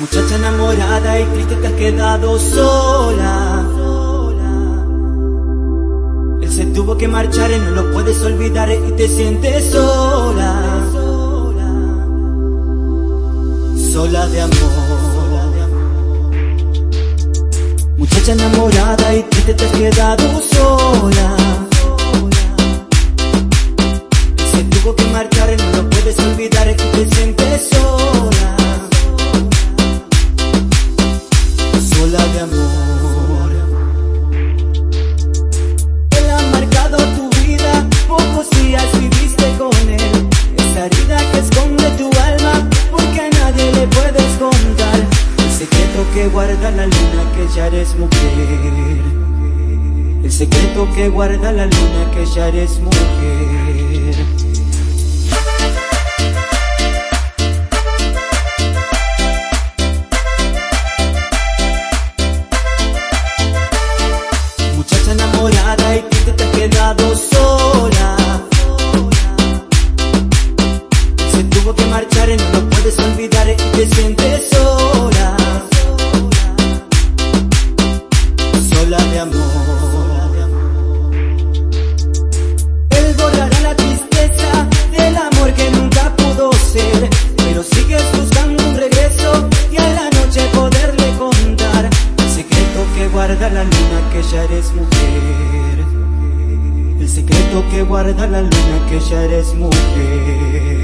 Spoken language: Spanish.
Muchacha enamorada y triste te has quedado sola. Él se tuvo que marchar y no lo puedes olvidar y te sientes sola. Sola de amor. Muchacha enamorada y triste te has de amor. Él ha marcado tu vida, pocos días viviste con él. Esa herida que esconde tu alma, porque nadie le puedes contar. El secreto que guarda la luna, que ya eres mujer. El secreto que guarda la luna, que ya eres mujer. Sola. Se tuvo que marchar no lo puedes olvidar y te sientes sola. Sola de amor. Él borrará la tristeza del amor que nunca pudo ser. Pero sigues buscando un regreso y a la noche poderle contar el secreto que guarda la luna que ya eres mujer. El secreto que guarda la luna que ya eres mujer.